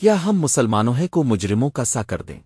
کیا ہم مسلمانوں کو مجرموں کا سا کر دیں؟